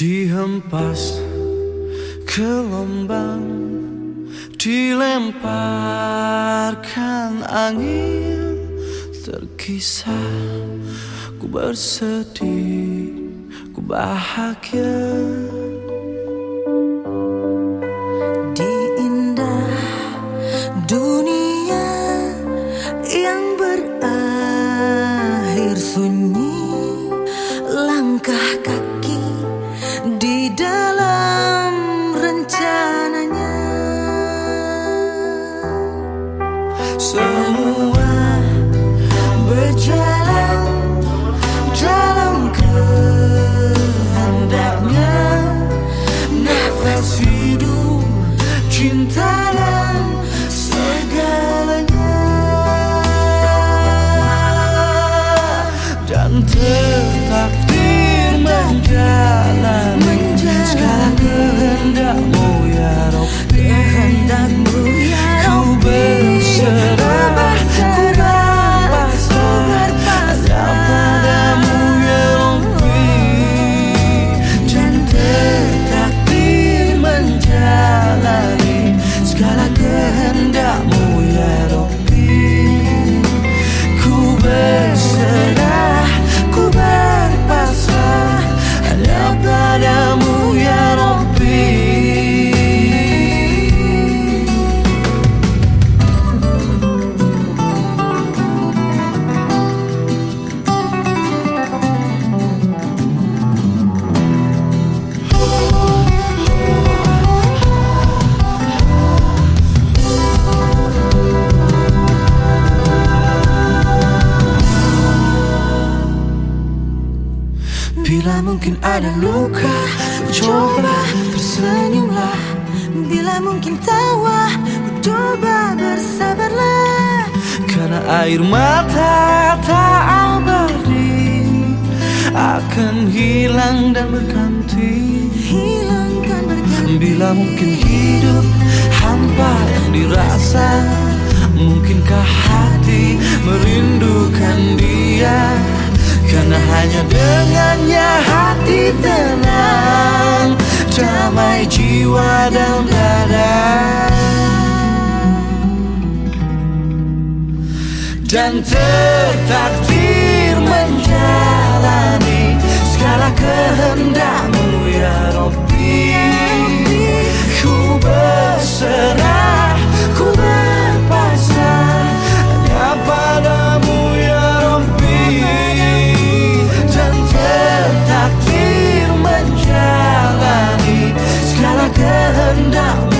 Dihempas ke lombang Dilemparkan angin Terkisah. Ku bersedih Ku bahagia. Di indah dunia yang berakhir sunyi Langkah kaki Richard. Bila mungkin ada luka Coba tersenyumlah. Bila mungkin tawa coba bersabarlah. Karena air mata tak abadi Akan hilang dan berganti. Hilangkan berganti. Bila mungkin hidup hampa yang dirasa Mungkinkah hati merindukan dia Karena hanya dengannya hati tenang Damai jiwa dan dada. Dan tertakdir burn down